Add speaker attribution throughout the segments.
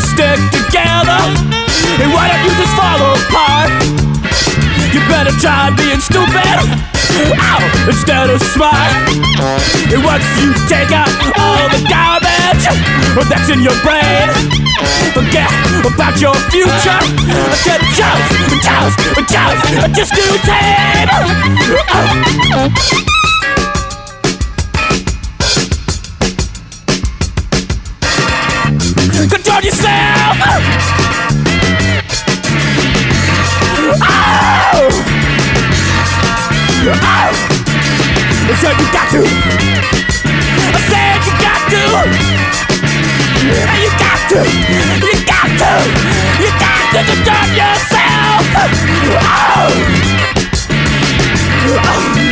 Speaker 1: stick together? And why don't you just fall apart? You better try being stupid instead of smart. And once you take out all the garbage that's in your brain, forget about your future. Just joust, joust, joust, just do tame. Ow. Uh. I said you got to! I said you got to! You got to! You got to! You got to control yourself! Ow!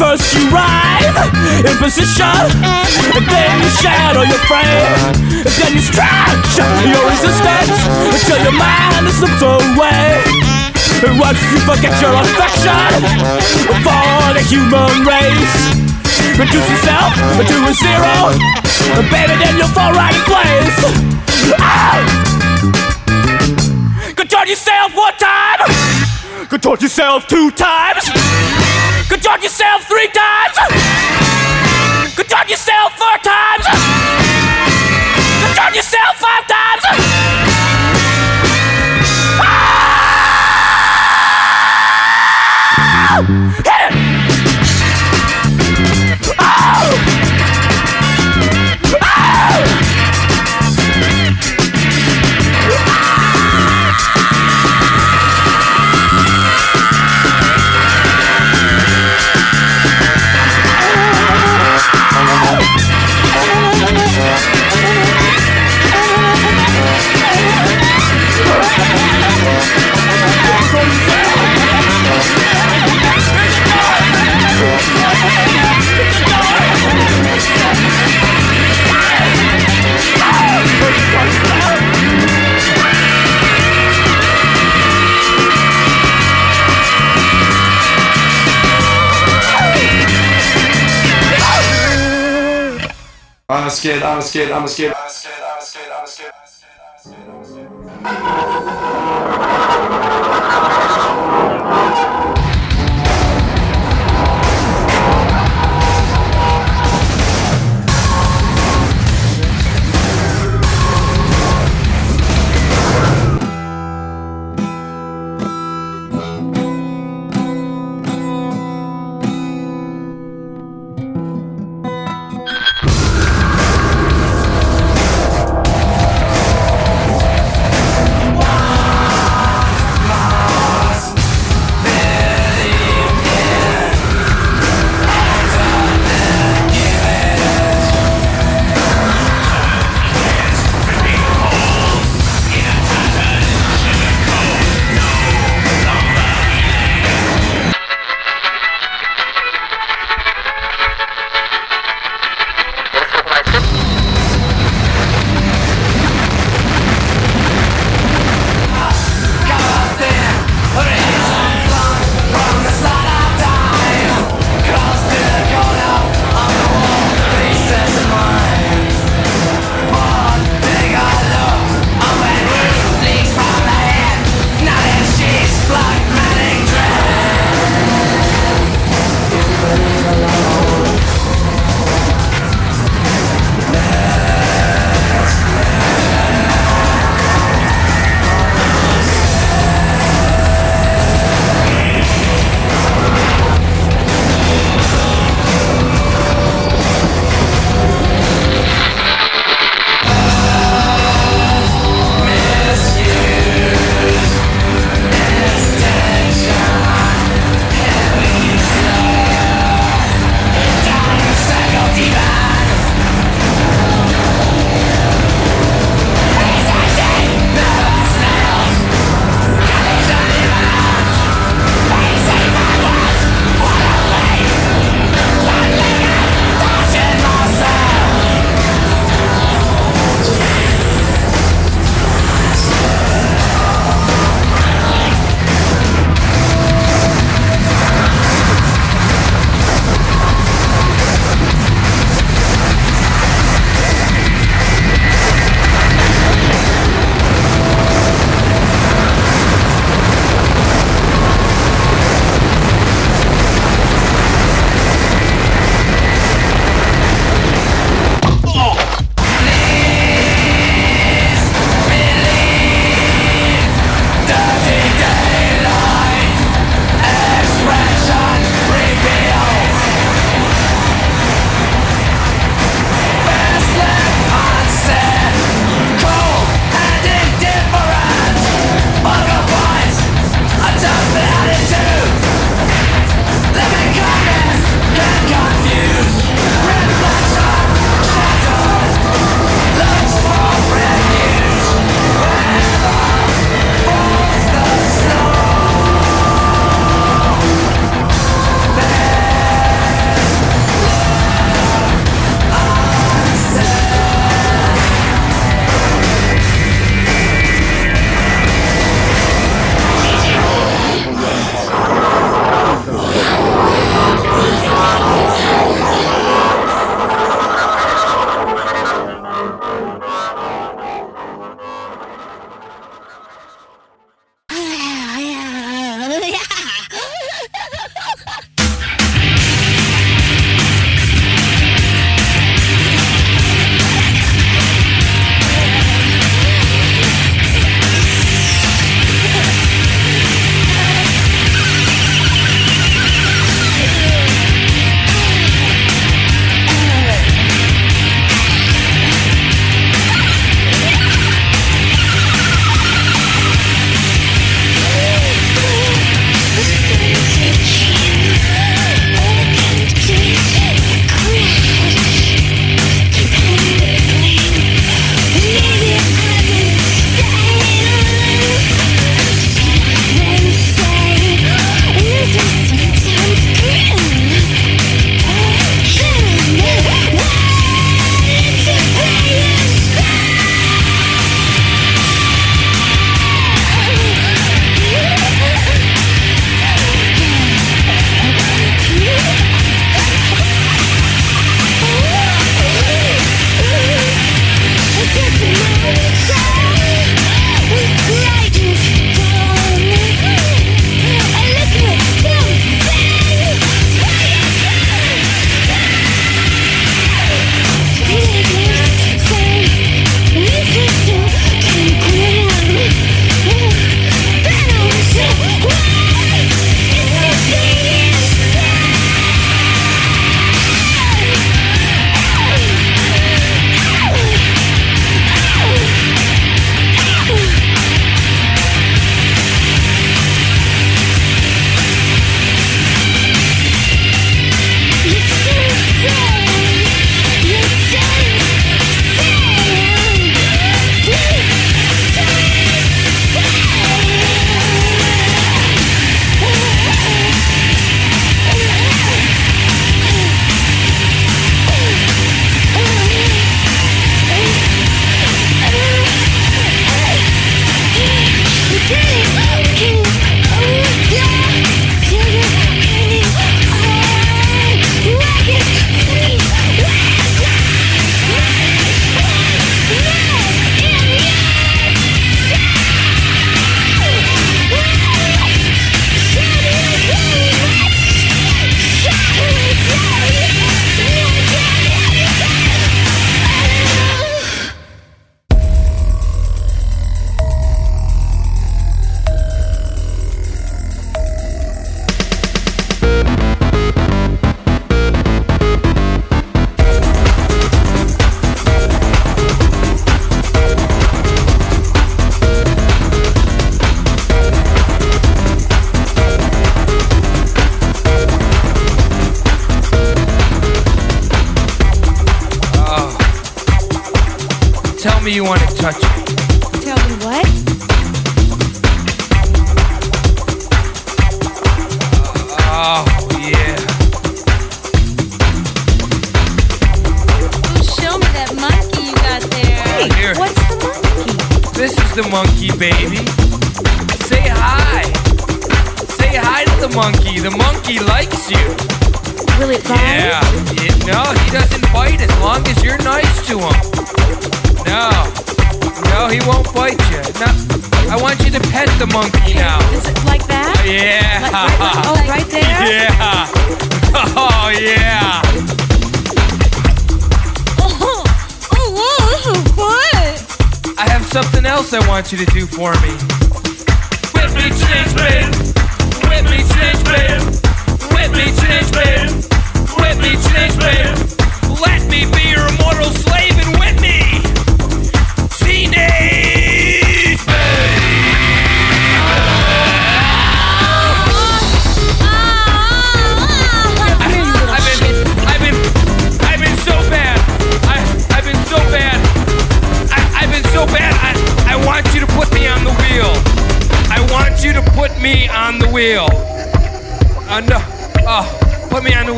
Speaker 1: First you rise in position, and then you shadow your frame, and then you stretch your resistance until your mind slips away. And once you forget your affection for the human race, reduce yourself to a zero, and then you'll fall right in place. Ow! Control yourself one time. Control yourself two times. Control yourself three times. Control yourself four times.
Speaker 2: I'm a skid, I'm a skid, I'm a skid.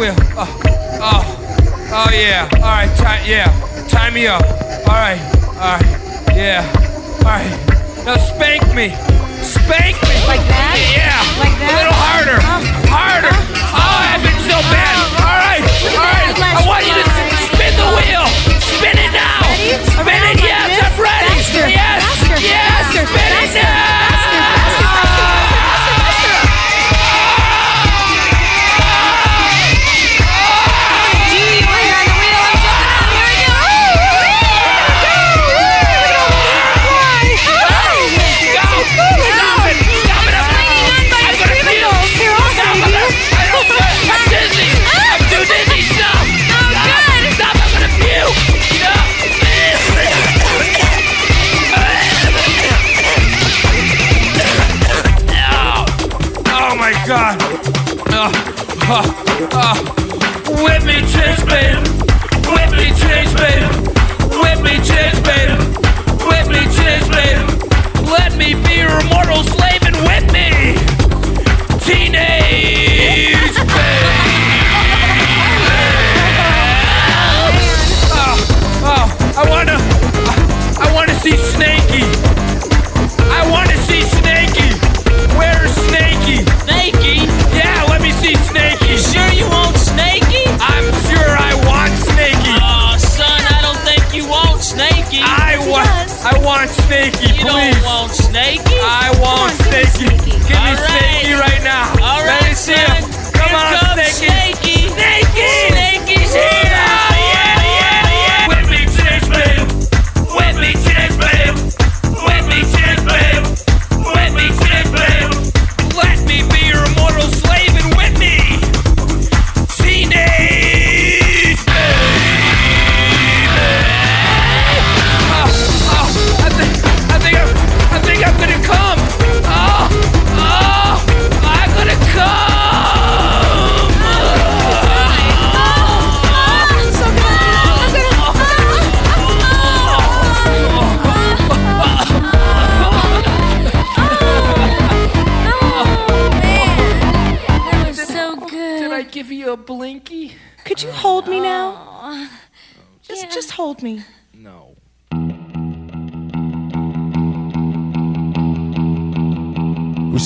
Speaker 3: will. Oh,
Speaker 4: oh,
Speaker 3: oh
Speaker 4: yeah. All right, tie, yeah. Tie me up. All right, all right, yeah. All right. Now spank me. Spank me.
Speaker 3: Like that?
Speaker 4: Yeah.
Speaker 3: Like that?
Speaker 4: A little harder. Uh, harder. Uh, oh, I've been so bad. Uh, all right, all right. I want you to spin the wheel. Spin it now.
Speaker 3: Ready?
Speaker 4: Spin
Speaker 3: Around
Speaker 4: it. Yes, I'm ready.
Speaker 3: Faster.
Speaker 4: Yes.
Speaker 3: Faster.
Speaker 4: Yes.
Speaker 3: Faster.
Speaker 4: Spin
Speaker 3: faster.
Speaker 4: it now.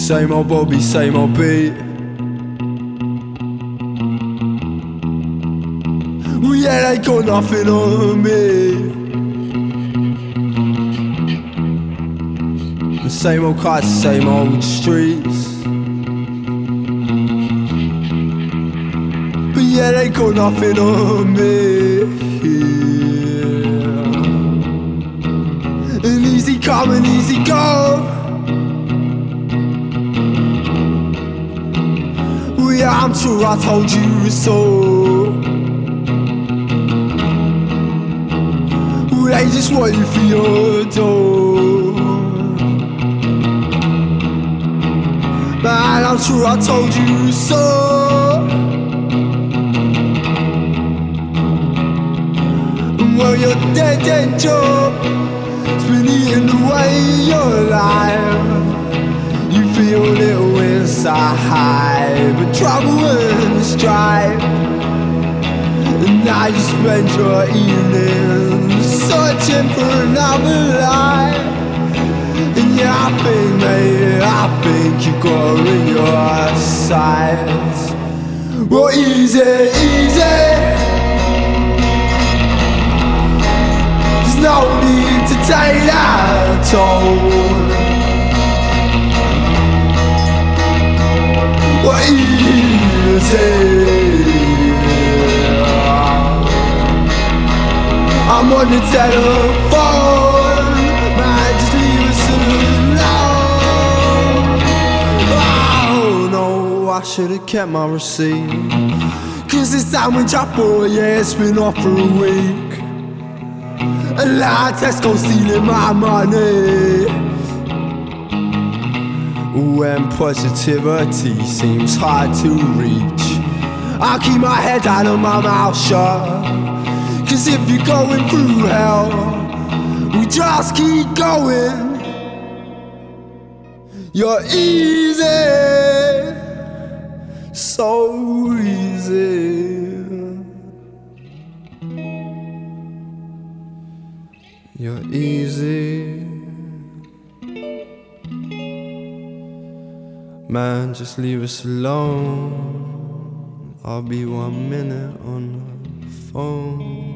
Speaker 5: Same old Bobby, Simon P. Oui, elle est qu'on a fait The same old cars, same old streets. But yeah, they got nothing on me. An easy come and easy go. yeah, I'm sure I told you so. They just wait for your door. Man, I'm sure I told you so. Well, your dead, dead job has been eating away your life. Feel little inside, but trouble and strife. And now you spend your evenings searching for another life. And yeah, I think, mate, I think you got in your sights. Well, easy, easy. There's no need to take that toll. I'm on the telephone, man, just leave us alone. Oh no, I should've kept my receipt. Cause this sandwich I bought, yeah, it's been off for a week. And now Tesco stealing my money. When positivity seems hard to reach, I keep my head down and my mouth shut. Cause if you're going through hell, we just keep going. You're easy, so easy. You're easy. Man, just leave us alone. I'll be one minute on the phone.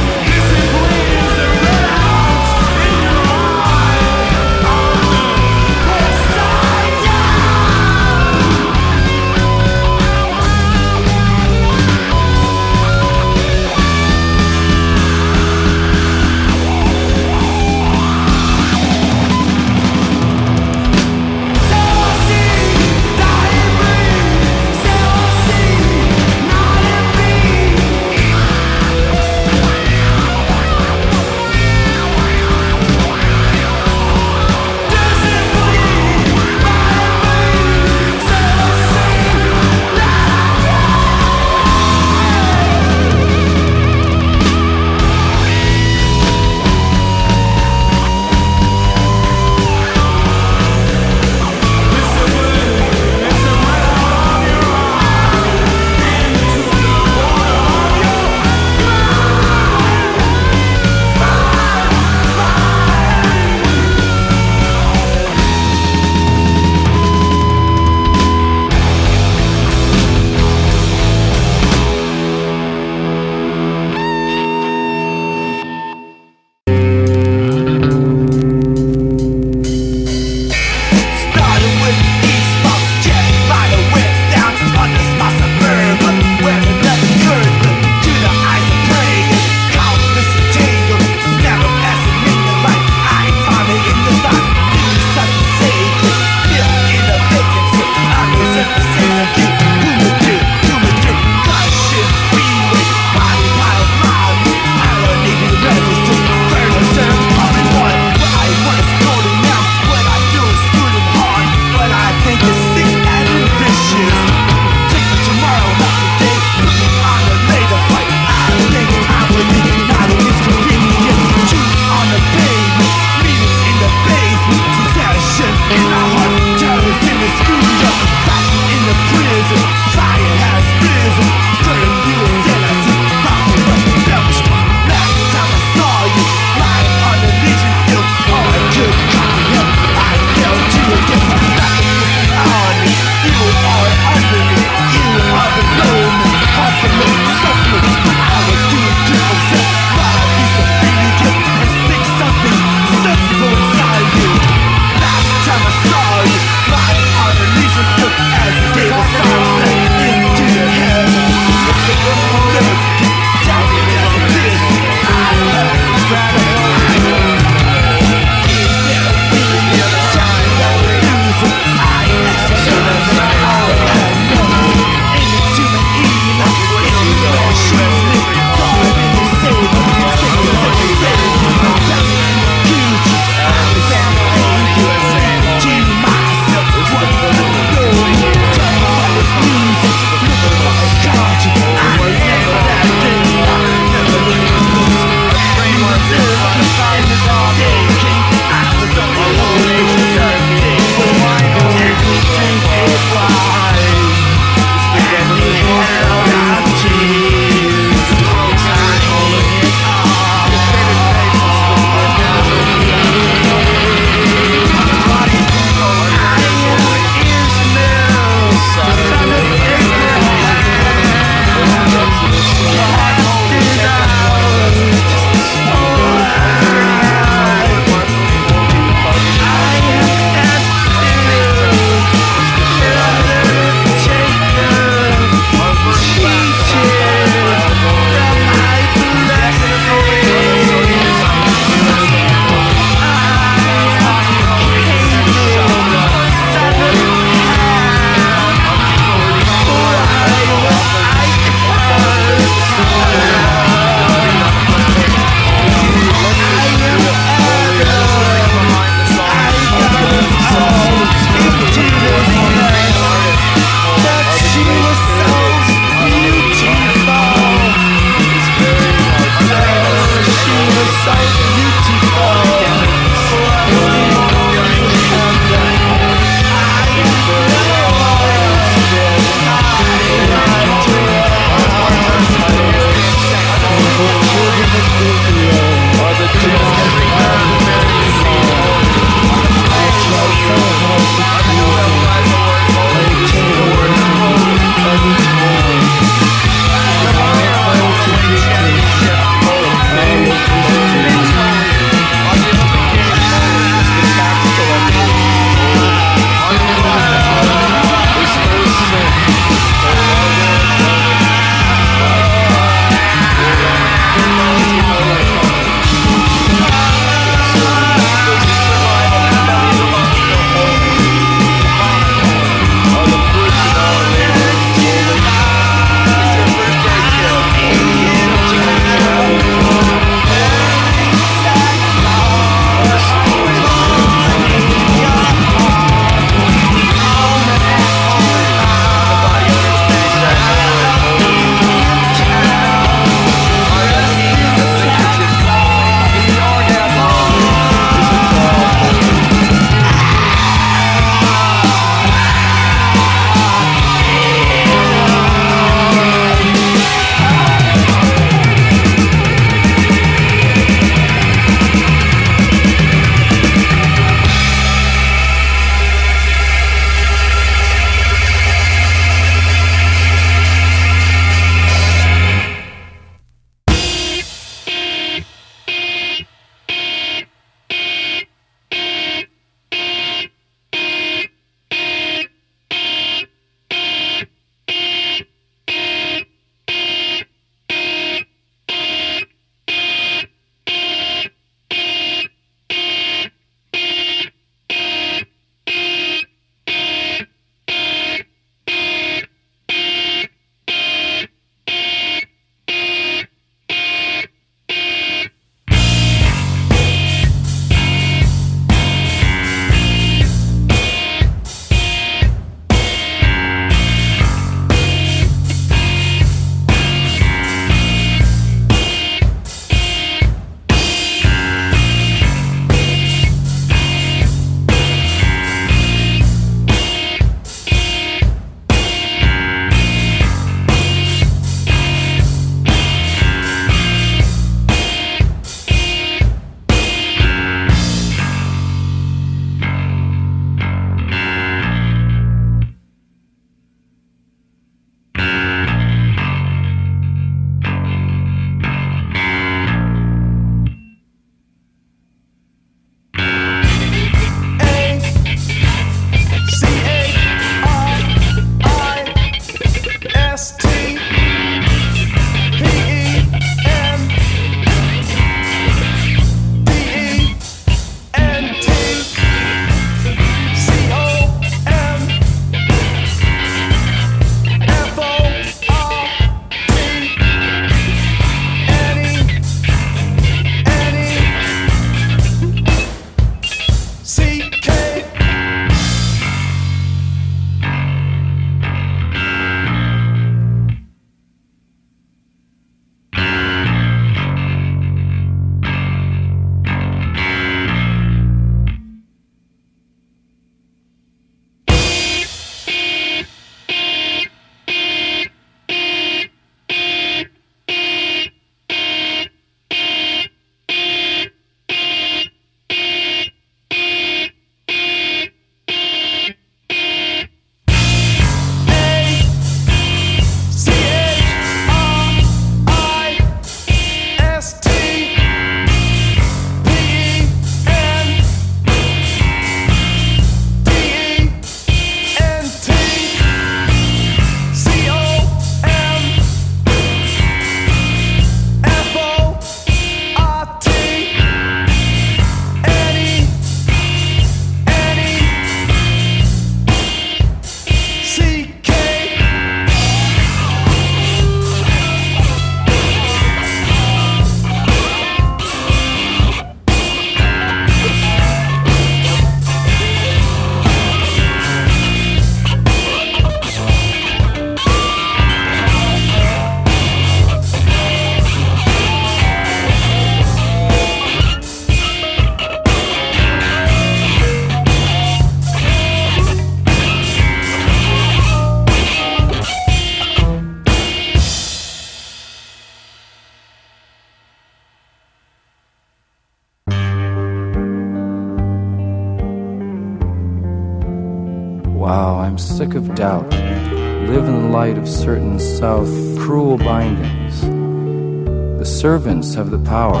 Speaker 6: Have
Speaker 7: the power.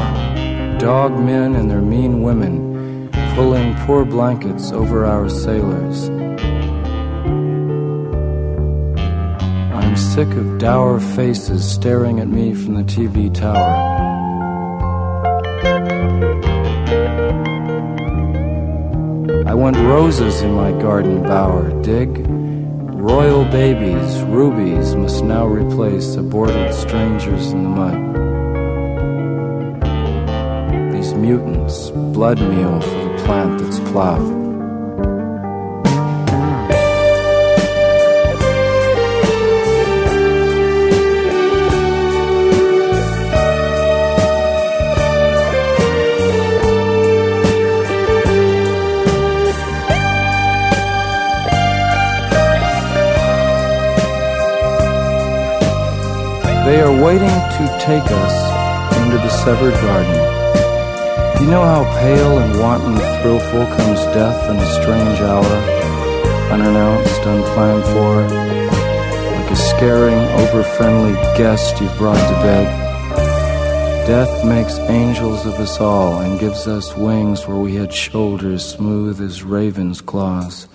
Speaker 7: Dog men and their mean women pulling poor blankets over our sailors. I'm sick of dour faces staring at me from the TV tower. I want roses in my garden bower, dig? Royal babies, rubies must now replace aborted strangers in the mud. Mutants, blood meal for the plant that's plowed. They are waiting to take us into the severed garden. You know how pale and wanton thrillful comes death in a strange hour, unannounced, unplanned for, like a scaring, over-friendly guest you've brought to bed? Death makes angels of us all and gives us wings where we had shoulders smooth as raven's claws.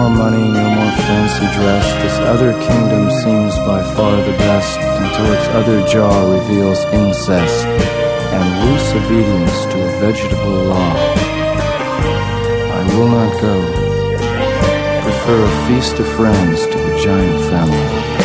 Speaker 7: More money, no more fancy dress. This other kingdom seems by far the best until its other jaw reveals incest and loose obedience to a vegetable law. I will not go. Prefer a feast of friends to a giant family.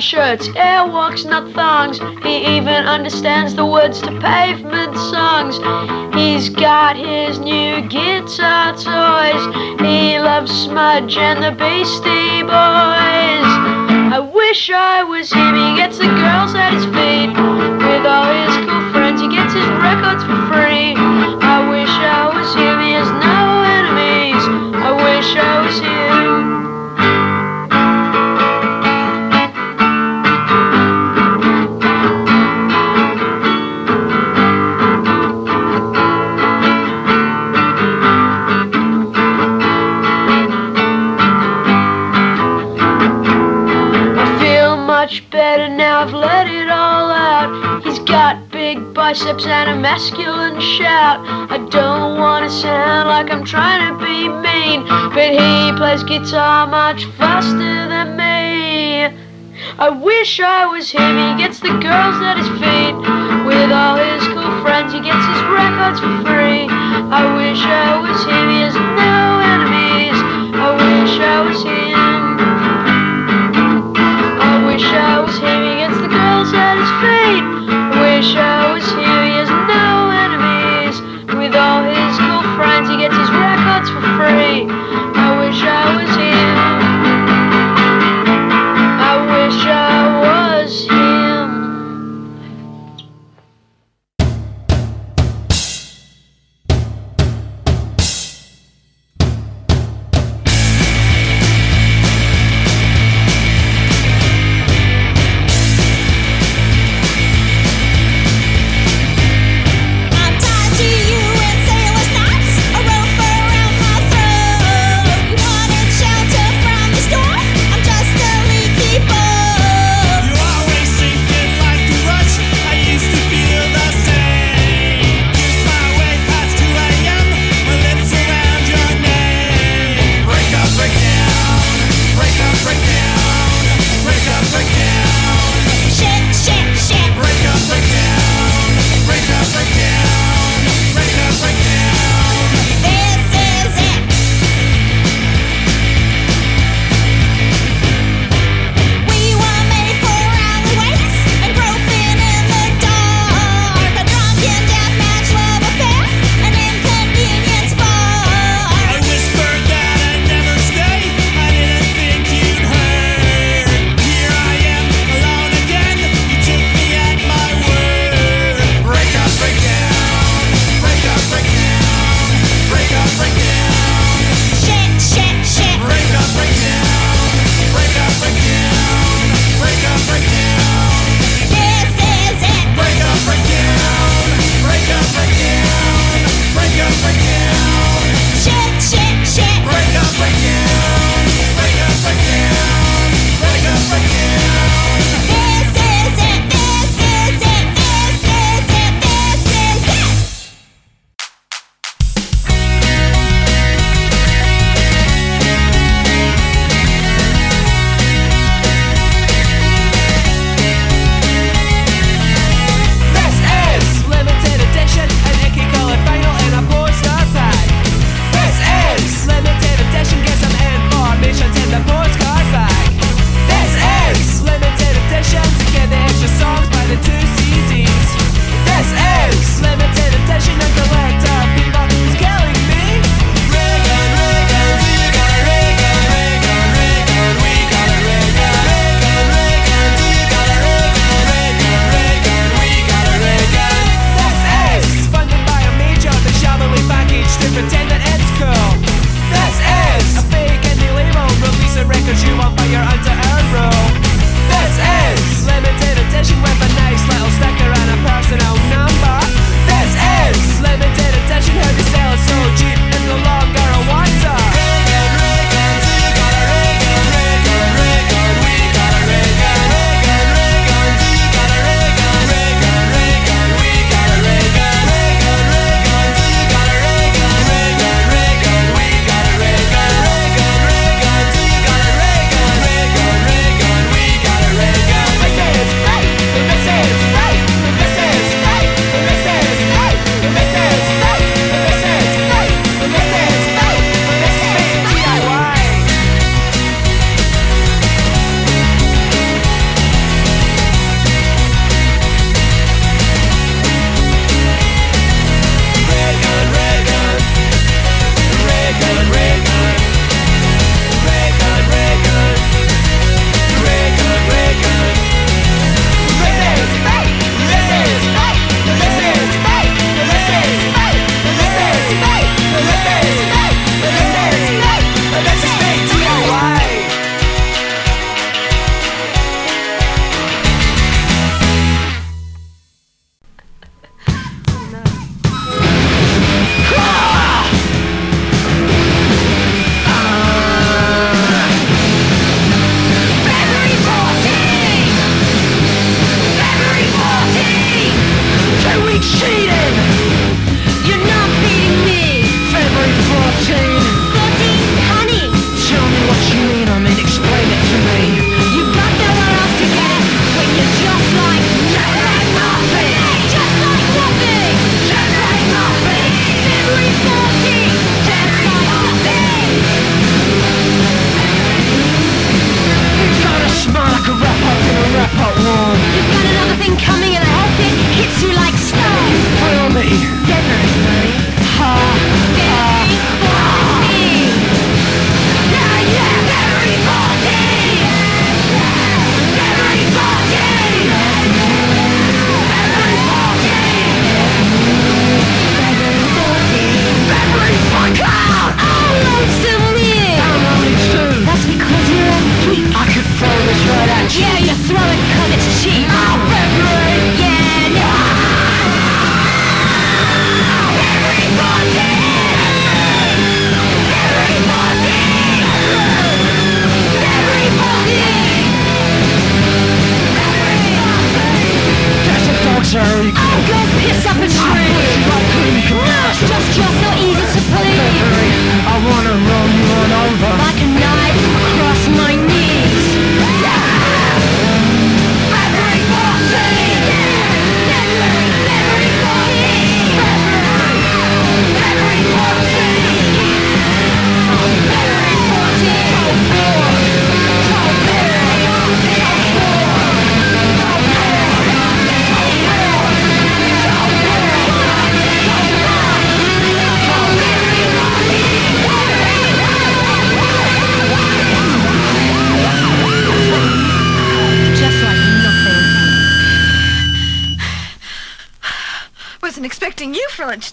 Speaker 8: Flannel shirts, airwalks, not thongs. He even understands the words to pavement songs. He's got his new guitar toys. He loves Smudge and the Beastie Boys. I wish I was him. He gets the girls at his feet. With all his cool friends, he gets his records for free. Biceps and a masculine shout. I don't want to sound like I'm trying to be mean, but he plays guitar much faster than me. I wish I was him. He gets the girls at his feet. With all his cool friends, he gets his records for free. I wish I was him. He has no enemies. I wish I was him. I wish I was him, he gets the girls at his feet. I wish I was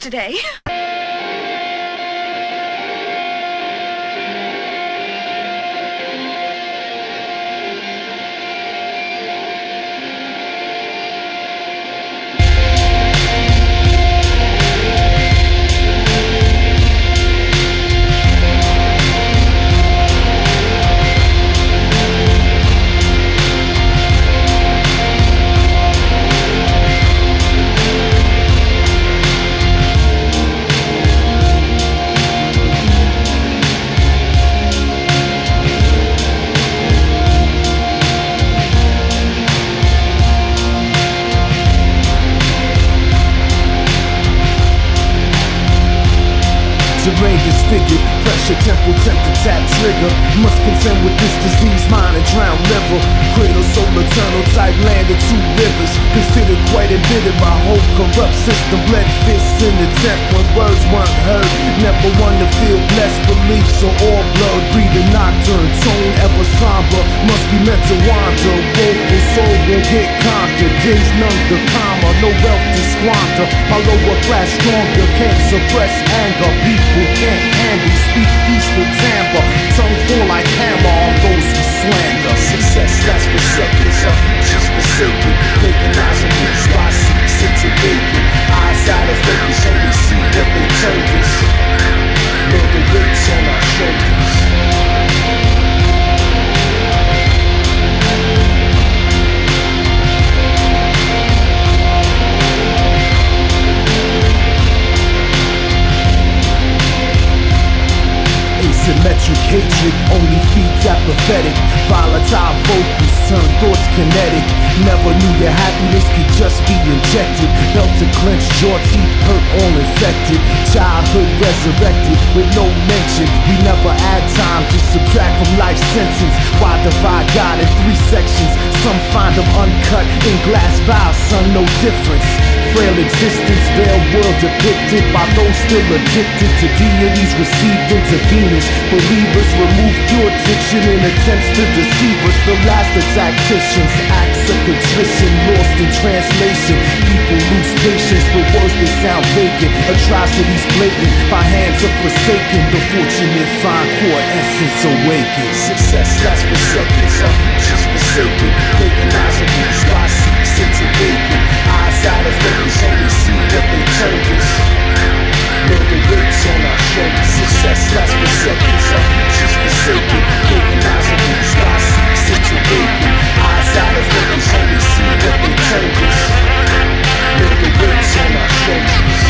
Speaker 3: today.
Speaker 5: Asymmetric hatred only feeds apathetic. Volatile vocals turn thoughts kinetic. Never knew your happiness could just be injected. Belt to clench, jaw teeth hurt, all infected. Childhood resurrected with no mention. We never add time to subtract from life sentence. Why divide God in three sections? Some find them uncut in glass vials, son, no difference. Frail existence, veiled world depicted by those still addicted to deities received intravenous. Believers remove pure diction in attempts to deceive us. The last of tacticians, acts contrition, lost in translation. People lose patience with words that sound vacant. Atrocities blatant by hands of forsaken. The fortunate find core essence awakened. Success, that's receptive, some just forsaken. Recognize a blue spot seeps into vacant. Eyes out of focus, only see what they told us. The weights on our shoulders. Success, that's receptive, some just forsaken. Recognize a blue spot seeps into vacant. Eyes out of focus, see what they told us. The weights on our shoulders.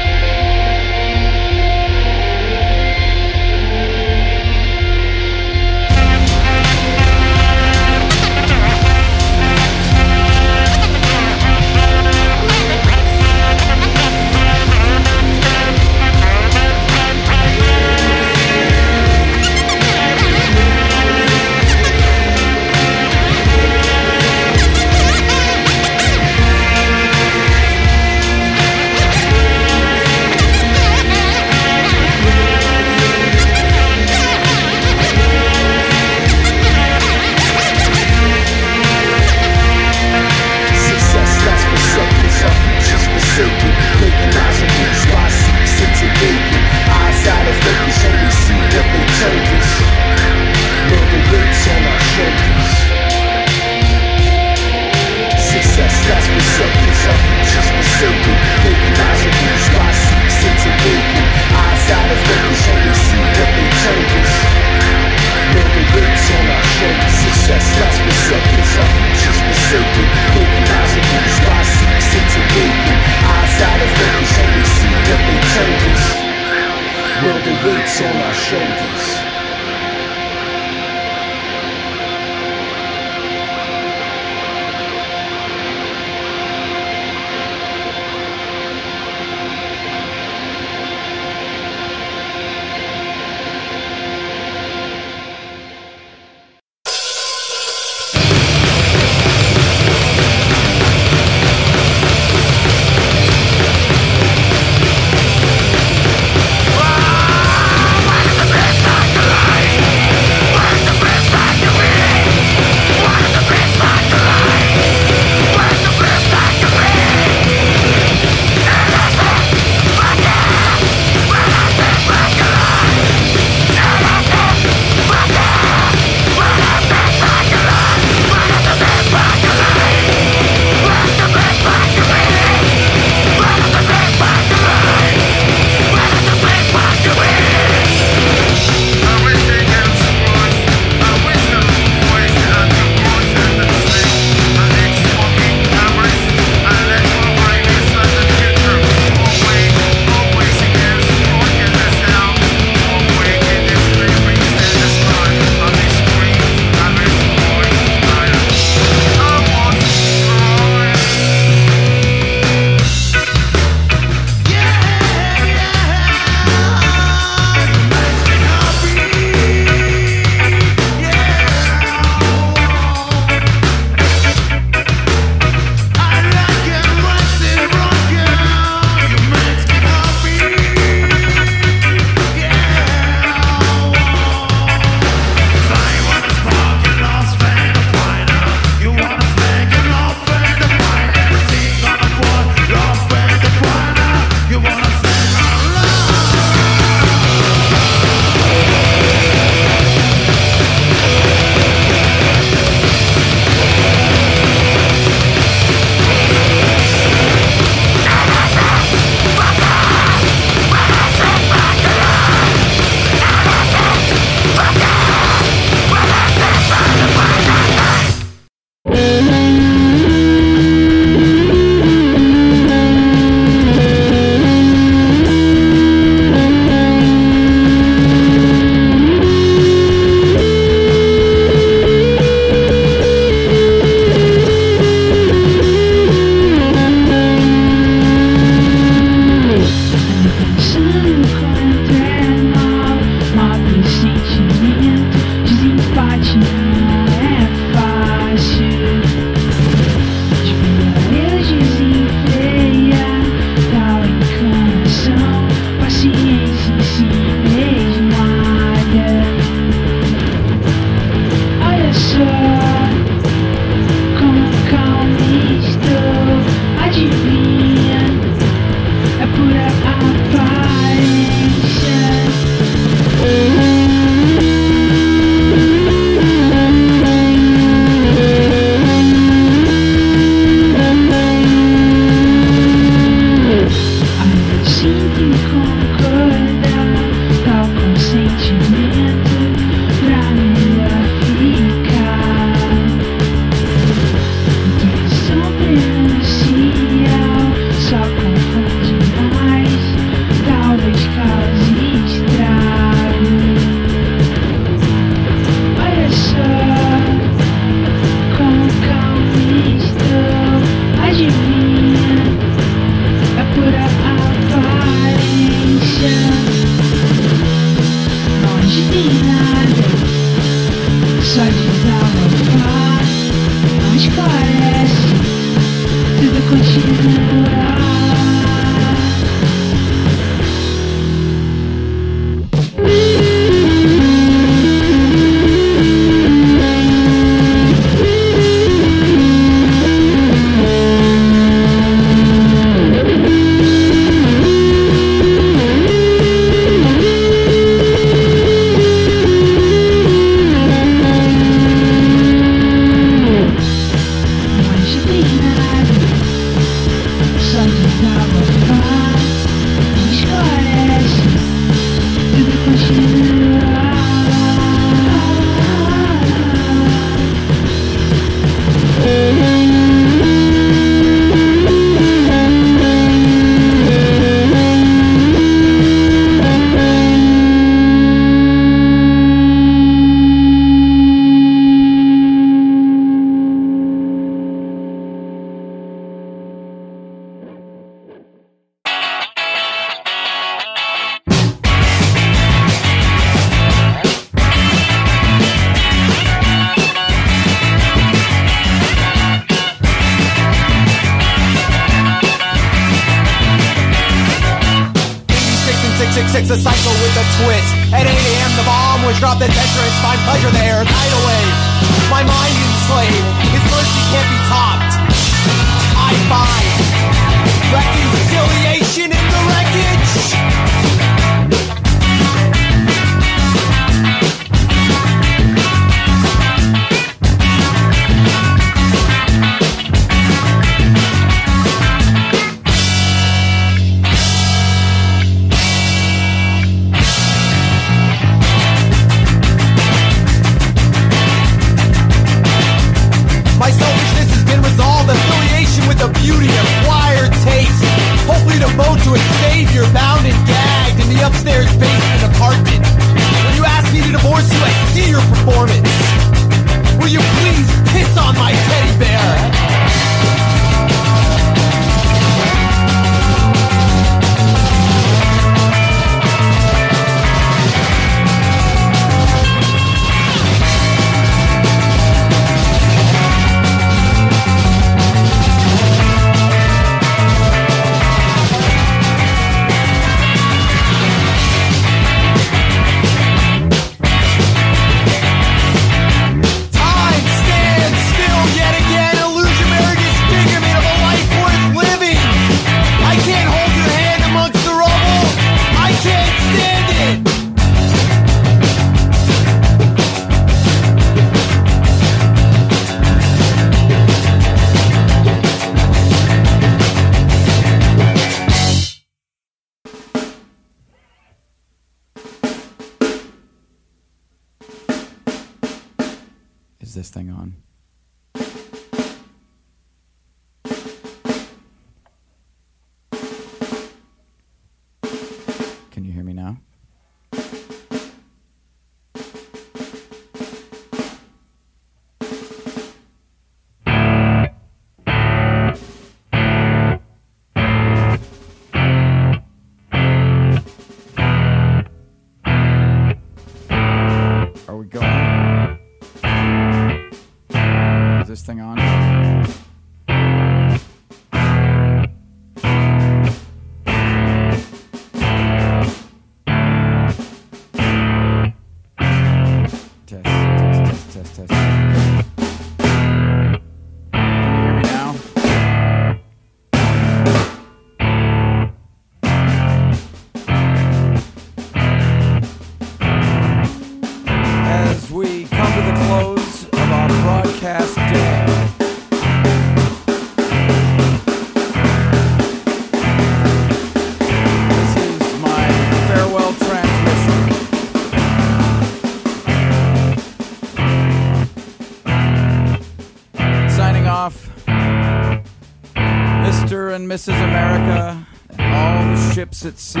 Speaker 9: at
Speaker 1: sea.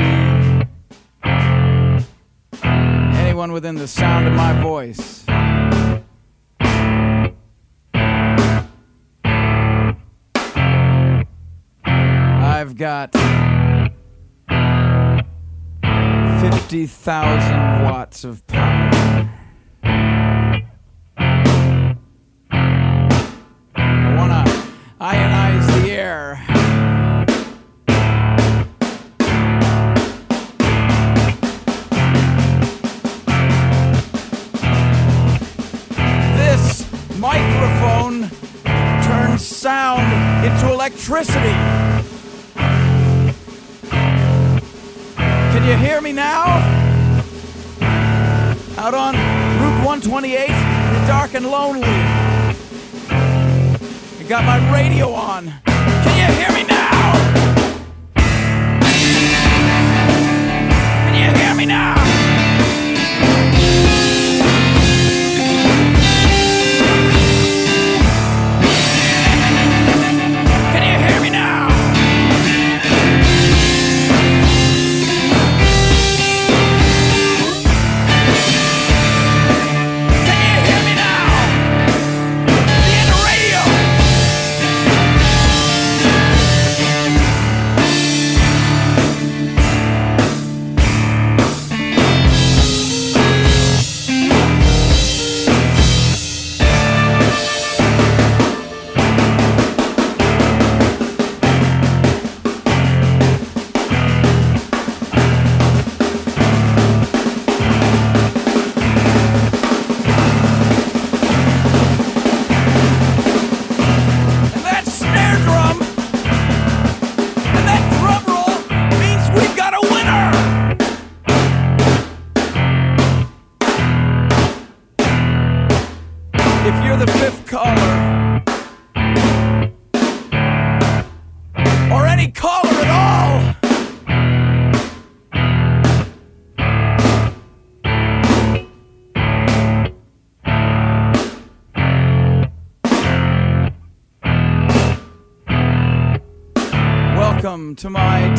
Speaker 1: Anyone within the sound of my voice. I've got 50,000 watts of power. I wanna ionize the air. sound into electricity. Can you hear me now? Out on Route 128, dark and lonely. I got my radio on. Can you hear me now? Can you hear me now?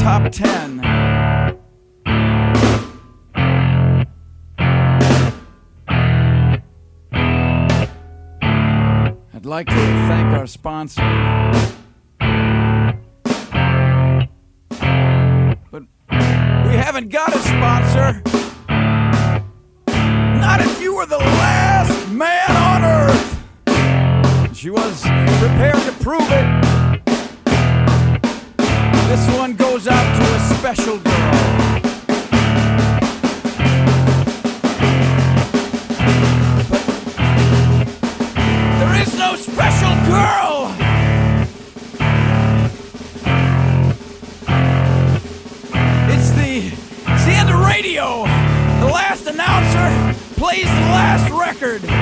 Speaker 1: top 10. I'd like to thank our sponsor. special girl. But there is no special girl. It's the it's the end of radio. The last announcer plays the last record.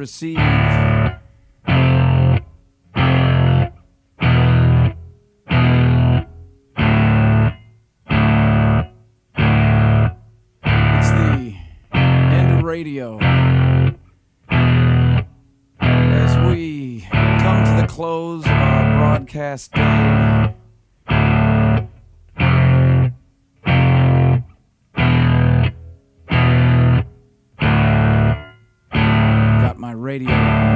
Speaker 1: receive. radio. As we come to the close of our broadcast day. Radio.